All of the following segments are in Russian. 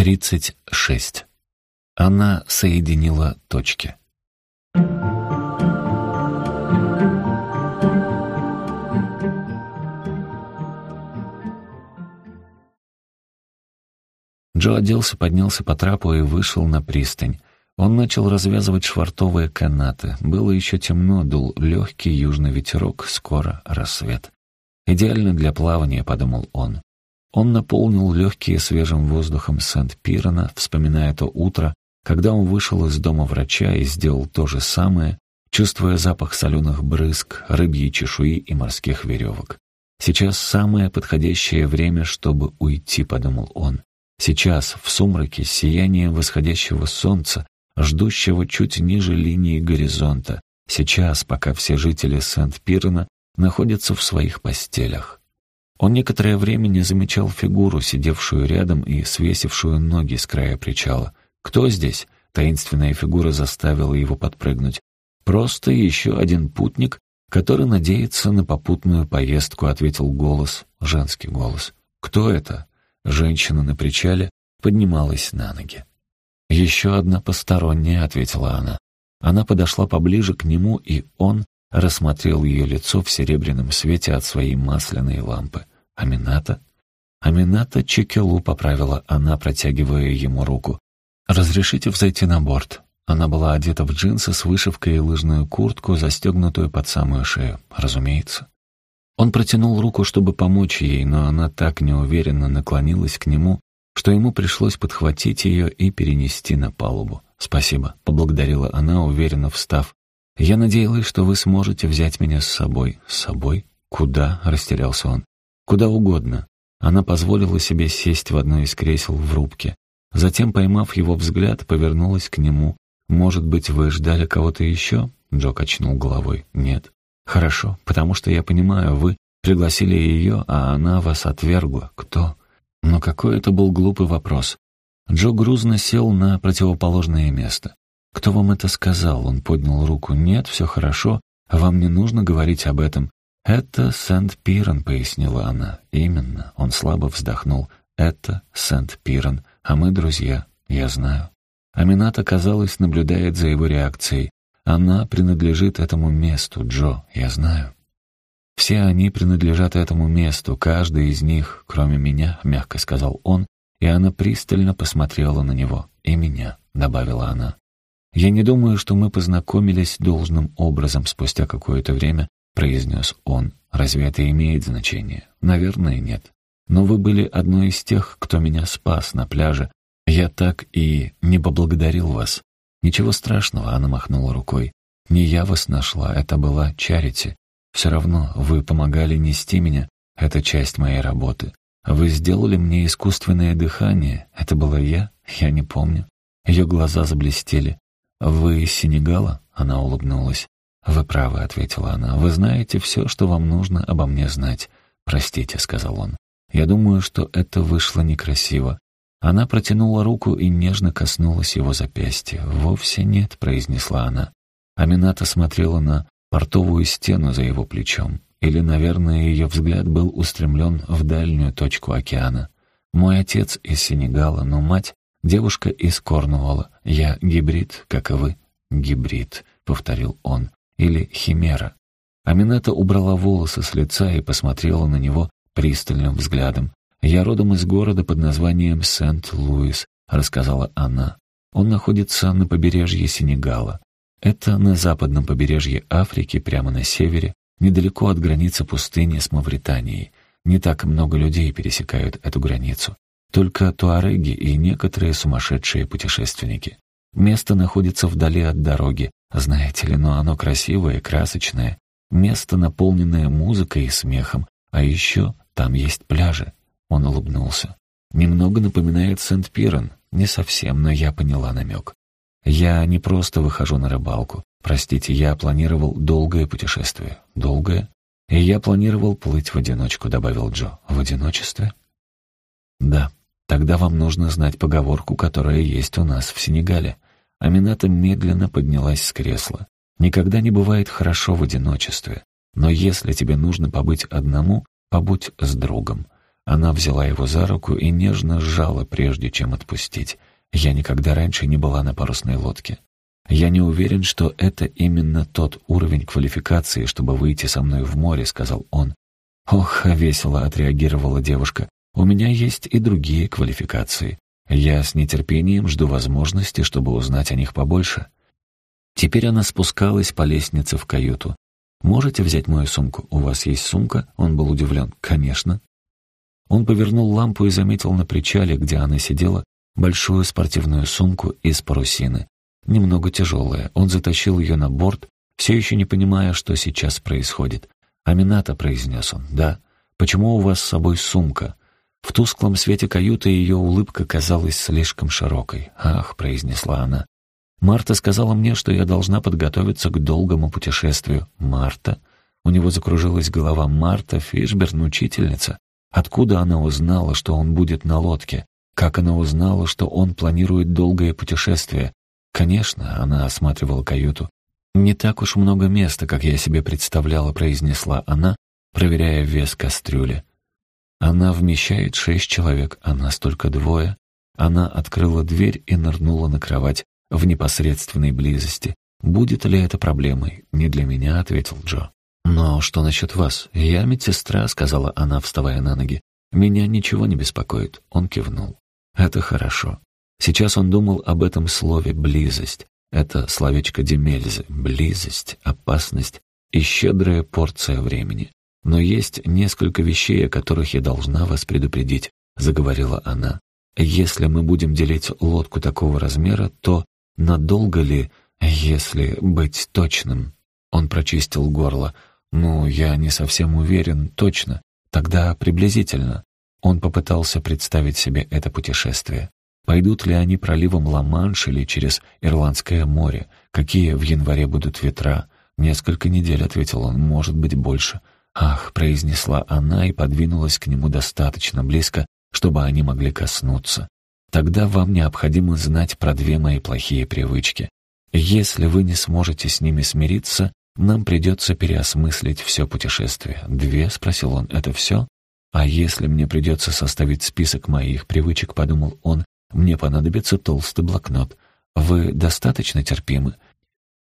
36. Она соединила точки. Джо оделся, поднялся по трапу и вышел на пристань. Он начал развязывать швартовые канаты. Было еще темно, дул легкий южный ветерок, скоро рассвет. «Идеально для плавания», — подумал он. Он наполнил легкие свежим воздухом Сент-Пирена, вспоминая то утро, когда он вышел из дома врача и сделал то же самое, чувствуя запах соленых брызг, рыбьей чешуи и морских веревок. «Сейчас самое подходящее время, чтобы уйти», — подумал он. «Сейчас, в сумраке, с сиянием восходящего солнца, ждущего чуть ниже линии горизонта, сейчас, пока все жители Сент-Пирена находятся в своих постелях. Он некоторое время не замечал фигуру, сидевшую рядом и свесившую ноги с края причала. «Кто здесь?» — таинственная фигура заставила его подпрыгнуть. «Просто еще один путник, который надеется на попутную поездку», — ответил голос, женский голос. «Кто это?» Женщина на причале поднималась на ноги. «Еще одна посторонняя», — ответила она. Она подошла поближе к нему, и он рассмотрел ее лицо в серебряном свете от своей масляной лампы. «Амината?» «Амината Чекелу», — поправила она, протягивая ему руку. «Разрешите взойти на борт?» Она была одета в джинсы с вышивкой и лыжную куртку, застегнутую под самую шею. Разумеется. Он протянул руку, чтобы помочь ей, но она так неуверенно наклонилась к нему, что ему пришлось подхватить ее и перенести на палубу. «Спасибо», — поблагодарила она, уверенно встав. «Я надеялась, что вы сможете взять меня с собой». «С собой? Куда?» — растерялся он. «Куда угодно». Она позволила себе сесть в одно из кресел в рубке. Затем, поймав его взгляд, повернулась к нему. «Может быть, вы ждали кого-то еще?» Джо качнул головой. «Нет». «Хорошо, потому что я понимаю, вы пригласили ее, а она вас отвергла. Кто?» Но какой это был глупый вопрос. Джо грузно сел на противоположное место. «Кто вам это сказал?» Он поднял руку. «Нет, все хорошо. Вам не нужно говорить об этом». «Это Сент-Пирен», — пояснила она. «Именно». Он слабо вздохнул. «Это Сент-Пирен. А мы друзья. Я знаю». Амината, казалось, наблюдает за его реакцией. «Она принадлежит этому месту, Джо. Я знаю». «Все они принадлежат этому месту, каждый из них, кроме меня», — мягко сказал он, и она пристально посмотрела на него. «И меня», — добавила она. «Я не думаю, что мы познакомились должным образом спустя какое-то время», — произнес он. «Разве это имеет значение?» «Наверное, нет. Но вы были одной из тех, кто меня спас на пляже. Я так и не поблагодарил вас». «Ничего страшного», — она махнула рукой. «Не я вас нашла, это была Чарити. Все равно вы помогали нести меня, это часть моей работы. Вы сделали мне искусственное дыхание, это была я, я не помню». Ее глаза заблестели. «Вы из Сенегала?» — она улыбнулась. «Вы правы», — ответила она. «Вы знаете все, что вам нужно обо мне знать». «Простите», — сказал он. «Я думаю, что это вышло некрасиво». Она протянула руку и нежно коснулась его запястья. «Вовсе нет», — произнесла она. Амината смотрела на портовую стену за его плечом. Или, наверное, ее взгляд был устремлен в дальнюю точку океана. «Мой отец из Сенегала, но мать Девушка из Корнуолла. Я гибрид, как и вы. Гибрид, повторил он. Или химера. Аминета убрала волосы с лица и посмотрела на него пристальным взглядом. «Я родом из города под названием Сент-Луис», — рассказала она. «Он находится на побережье Сенегала. Это на западном побережье Африки, прямо на севере, недалеко от границы пустыни с Мавританией. Не так много людей пересекают эту границу. Только туареги и некоторые сумасшедшие путешественники. Место находится вдали от дороги, знаете ли, но оно красивое красочное. Место, наполненное музыкой и смехом, а еще там есть пляжи. Он улыбнулся. Немного напоминает Сент-Пирен. Не совсем, но я поняла намек. Я не просто выхожу на рыбалку. Простите, я планировал долгое путешествие. Долгое? И я планировал плыть в одиночку, добавил Джо. В одиночестве? Да. Тогда вам нужно знать поговорку, которая есть у нас в Сенегале. Амината медленно поднялась с кресла. Никогда не бывает хорошо в одиночестве. Но если тебе нужно побыть одному, побудь с другом. Она взяла его за руку и нежно сжала, прежде чем отпустить. «Я никогда раньше не была на парусной лодке. Я не уверен, что это именно тот уровень квалификации, чтобы выйти со мной в море», — сказал он. «Ох, весело», — отреагировала девушка. «У меня есть и другие квалификации. Я с нетерпением жду возможности, чтобы узнать о них побольше». Теперь она спускалась по лестнице в каюту. «Можете взять мою сумку? У вас есть сумка?» Он был удивлен. «Конечно». Он повернул лампу и заметил на причале, где она сидела, большую спортивную сумку из парусины. Немного тяжелая. Он затащил ее на борт, все еще не понимая, что сейчас происходит. «Амината», — произнес он, — «да. Почему у вас с собой сумка?» В тусклом свете каюты ее улыбка казалась слишком широкой. «Ах», — произнесла она, Марта сказала мне, что я должна подготовиться к долгому путешествию. Марта? У него закружилась голова. Марта Фишберн, учительница. Откуда она узнала, что он будет на лодке? Как она узнала, что он планирует долгое путешествие? Конечно, она осматривала каюту. «Не так уж много места, как я себе представляла», — произнесла она, проверяя вес кастрюли. «Она вмещает шесть человек, а нас только двое». Она открыла дверь и нырнула на кровать в непосредственной близости. «Будет ли это проблемой?» «Не для меня», — ответил Джо. «Но что насчет вас? Я медсестра», — сказала она, вставая на ноги. «Меня ничего не беспокоит». Он кивнул. «Это хорошо». Сейчас он думал об этом слове «близость». Это словечко Демельзы. Близость, опасность и щедрая порция времени. «Но есть несколько вещей, о которых я должна вас предупредить», — заговорила она. «Если мы будем делить лодку такого размера, то Надолго ли, если быть точным? Он прочистил горло. «Ну, я не совсем уверен, точно. Тогда приблизительно». Он попытался представить себе это путешествие. Пойдут ли они проливом Ла-Манш или через Ирландское море? Какие в январе будут ветра? Несколько недель, ответил он, может быть, больше. «Ах», — произнесла она и подвинулась к нему достаточно близко, чтобы они могли коснуться. Тогда вам необходимо знать про две мои плохие привычки. Если вы не сможете с ними смириться, нам придется переосмыслить все путешествие. «Две?» — спросил он. «Это все?» «А если мне придется составить список моих привычек?» — подумал он. «Мне понадобится толстый блокнот. Вы достаточно терпимы?»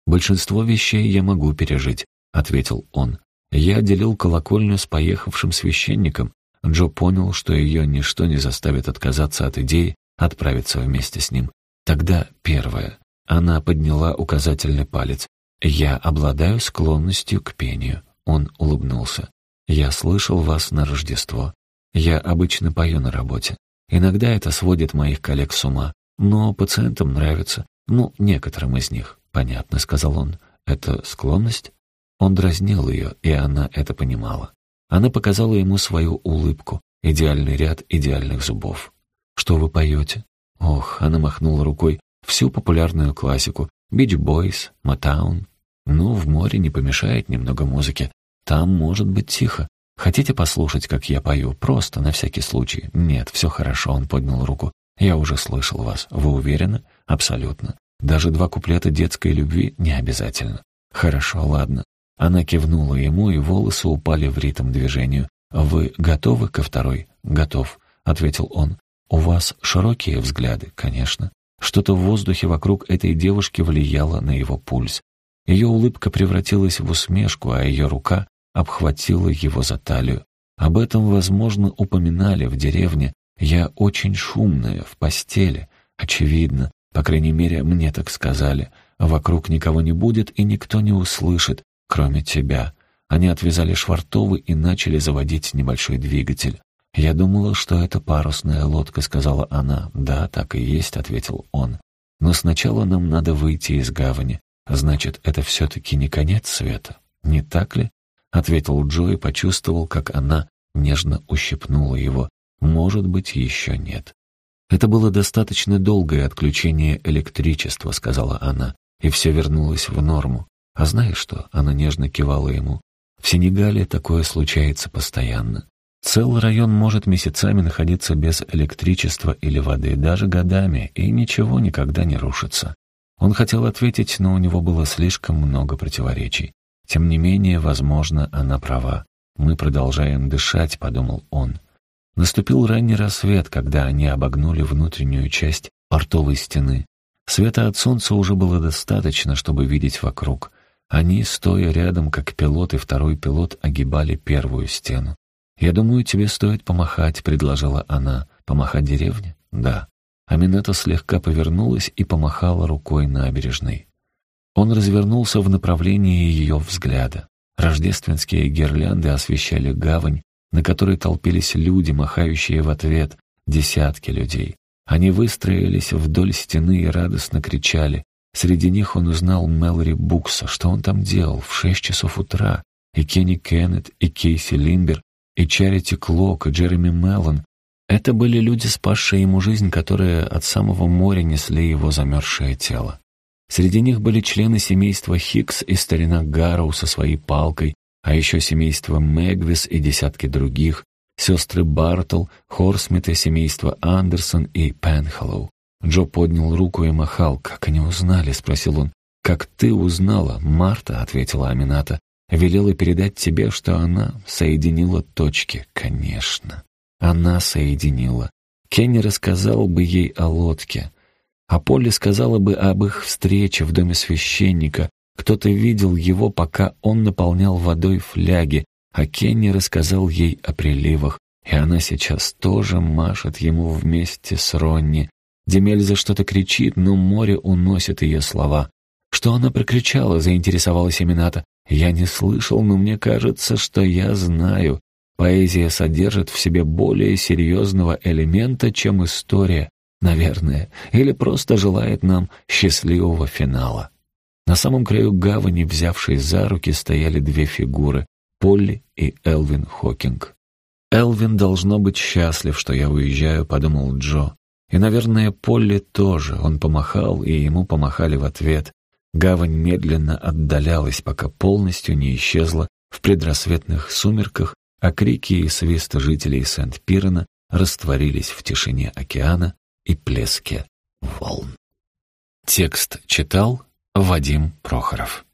«Большинство вещей я могу пережить», — ответил он. Я делил колокольню с поехавшим священником. Джо понял, что ее ничто не заставит отказаться от идеи отправиться вместе с ним. Тогда первое. Она подняла указательный палец. «Я обладаю склонностью к пению». Он улыбнулся. «Я слышал вас на Рождество. Я обычно пою на работе. Иногда это сводит моих коллег с ума, но пациентам нравится. Ну, некоторым из них. Понятно», — сказал он. «Это склонность?» Он дразнил ее, и она это понимала. Она показала ему свою улыбку, идеальный ряд идеальных зубов. «Что вы поете?» Ох, она махнула рукой. «Всю популярную классику. Бич Бойс, Матаун. Ну, в море не помешает немного музыки. Там может быть тихо. Хотите послушать, как я пою? Просто, на всякий случай. Нет, все хорошо, он поднял руку. Я уже слышал вас. Вы уверены? Абсолютно. Даже два куплета детской любви не обязательно. Хорошо, ладно. Она кивнула ему, и волосы упали в ритм движению. «Вы готовы ко второй?» «Готов», — ответил он. «У вас широкие взгляды, конечно». Что-то в воздухе вокруг этой девушки влияло на его пульс. Ее улыбка превратилась в усмешку, а ее рука обхватила его за талию. Об этом, возможно, упоминали в деревне. Я очень шумная, в постели. Очевидно, по крайней мере, мне так сказали. Вокруг никого не будет и никто не услышит, кроме тебя. Они отвязали швартовы и начали заводить небольшой двигатель. «Я думала, что это парусная лодка», — сказала она. «Да, так и есть», — ответил он. «Но сначала нам надо выйти из гавани. Значит, это все-таки не конец света, не так ли?» — ответил Джо и почувствовал, как она нежно ущипнула его. «Может быть, еще нет». «Это было достаточно долгое отключение электричества», — сказала она, и все вернулось в норму. «А знаешь что?» — она нежно кивала ему. «В Сенегале такое случается постоянно. Целый район может месяцами находиться без электричества или воды, даже годами, и ничего никогда не рушится. Он хотел ответить, но у него было слишком много противоречий. Тем не менее, возможно, она права. «Мы продолжаем дышать», — подумал он. Наступил ранний рассвет, когда они обогнули внутреннюю часть портовой стены. Света от солнца уже было достаточно, чтобы видеть вокруг. Они, стоя рядом, как пилот и второй пилот, огибали первую стену. «Я думаю, тебе стоит помахать», — предложила она. «Помахать деревне?» «Да». Аминета слегка повернулась и помахала рукой набережной. Он развернулся в направлении ее взгляда. Рождественские гирлянды освещали гавань, на которой толпились люди, махающие в ответ, десятки людей. Они выстроились вдоль стены и радостно кричали. Среди них он узнал Мэлори Букса, что он там делал в шесть часов утра, и Кенни Кеннет, и Кейси Лимбер, и Чарити Клок, и Джереми Меллон. Это были люди, спасшие ему жизнь, которые от самого моря несли его замерзшее тело. Среди них были члены семейства Хикс и старина Гарроу со своей палкой, а еще семейство Мэгвис и десятки других, сестры Бартл, Хорсмиты, семейство Андерсон и Пенхоллоу. Джо поднял руку и махал. «Как они узнали?» — спросил он. «Как ты узнала?» — Марта, — ответила Амината. «Велела передать тебе, что она соединила точки». «Конечно». Она соединила. Кенни рассказал бы ей о лодке. А Полли сказала бы об их встрече в доме священника. Кто-то видел его, пока он наполнял водой фляги, а Кенни рассказал ей о приливах, и она сейчас тоже машет ему вместе с Ронни. Демельза что-то кричит, но море уносит ее слова. Что она прокричала, заинтересовалась Эмината. «Я не слышал, но мне кажется, что я знаю. Поэзия содержит в себе более серьезного элемента, чем история наверное, или просто желает нам счастливого финала. На самом краю гавани, взявшись за руки, стояли две фигуры — Полли и Элвин Хокинг. «Элвин должно быть счастлив, что я уезжаю», — подумал Джо. И, наверное, Полли тоже. Он помахал, и ему помахали в ответ. Гавань медленно отдалялась, пока полностью не исчезла в предрассветных сумерках, а крики и свист жителей Сент-Пирена растворились в тишине океана, и плеске волн. Текст читал Вадим Прохоров.